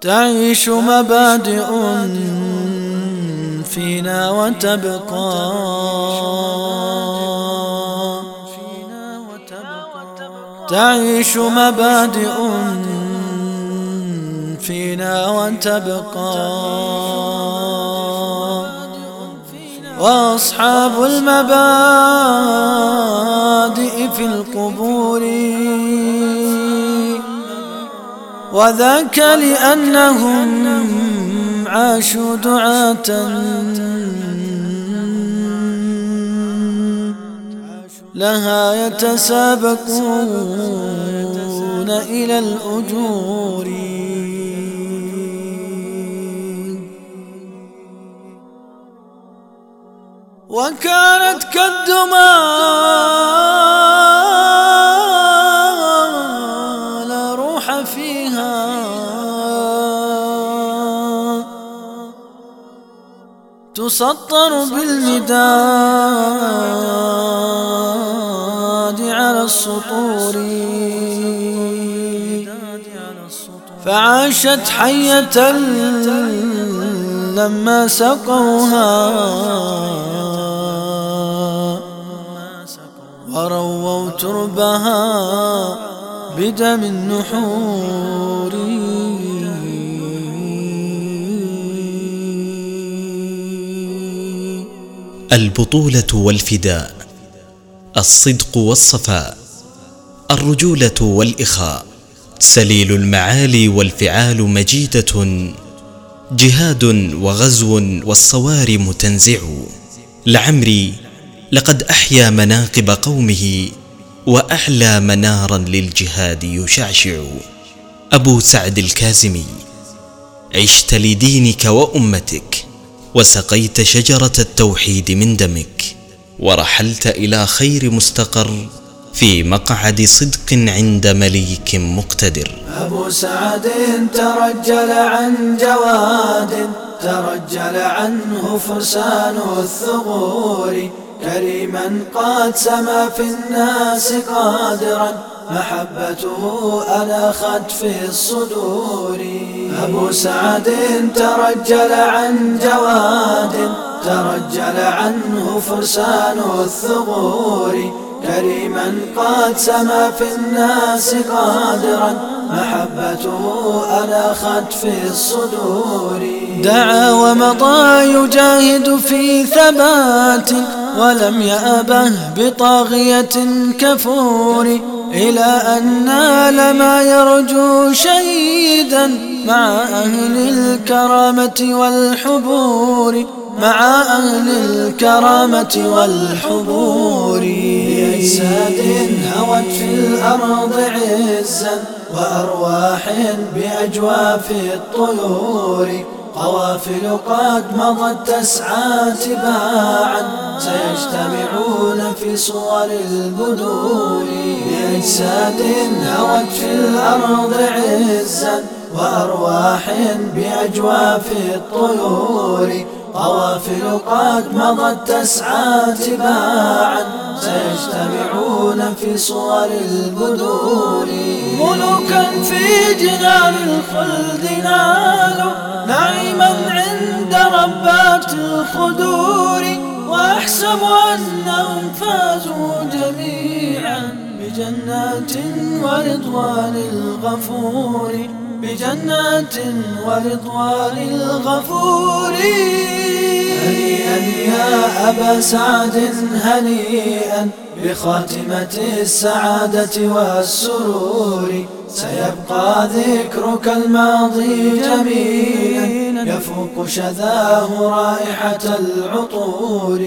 تعيش مبادئ فينا وتبقى. تعيش مبادئ فينا وتبقى. وأصحاب المبادئ في القبور. وذاك لأنهم عاشوا دعاة. لها يتسابقون إلى الأجور. وكانت كالدماء لا روح فيها. تسطر بالمداد على السطور. فعاشت حية لما سقوها. ورووا تربها بدم النحور. البطولة والفداء الصدق والصفاء الرجولة والإخاء. سليل المعالي والفعال مجيدة جهاد وغزو والصوارم تنزع لعمري لقد أحيا مناقب قومه وأعلى منارا للجهاد يشعشع. أبو سعد الكازمي عشت لدينك وأمتك. وسقيت شجرة التوحيد من دمك ورحلت إلى خير مستقر في مقعد صدق عند مليك مقتدر. أبو سعد ترجل عن جواد ترجل عنه فرسان الثغور. كريما قد سما في الناس قادرا محبته ألخت في الصدور. أبو سعد ترجل عن جواد ترجل عنه فرسان الثغور. كريما قد سما في الناس قادرا محبته ألخت في الصدور. دعا ومضى يجاهد في ثبات ولم يأبه بطاغية كفور إلى أن نال ما يرجو شهيدا مع أهل الكرامة والحبور مع أهل الكرامة والحبور. بأجساد هوت في الأرض عزا وأرواح بأجواف الطيور. قوافل قد مضت تسعى تباعا سيجتمعون في صور البدور بأجساد هوت في الأرض عزا وأرواح بأجواف الطيور. قوافل قد مضت تسعى تباعا. سيجتمعون في صور البدور ملوكا في جنان الخلد نالوا نعيما عند ربات الخدور. وأحسب أنهم فازوا جميعا بجنات ورضوان الغفور بجنات ورضوان الغفور. هنيئا يا أبا سعد هنيئا بخاتمة السعادة والسرور. سيبقى ذكرك الماضي جميلا. يفوق شذاه رائحة العطور.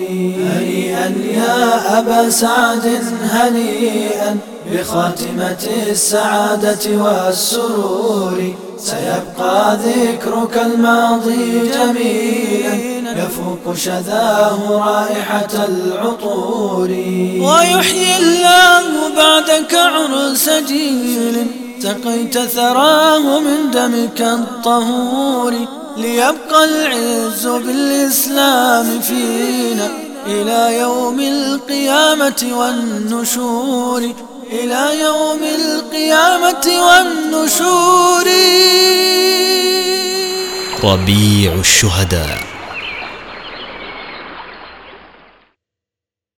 هنيئا يا أبا سعد هنيئا بخاتمة السعادة والسرور. سيبقى ذكرك الماضي جميلا. يفوق شذاه رائحة العطور. ويحيي الله بعدك عرس جيل سقيت ثراه من دمك الطهور. ليبقى العز بالإسلام فينا إلى يوم القيامة والنشور إلى يوم القيامة والنشور. ربيع الشهداء.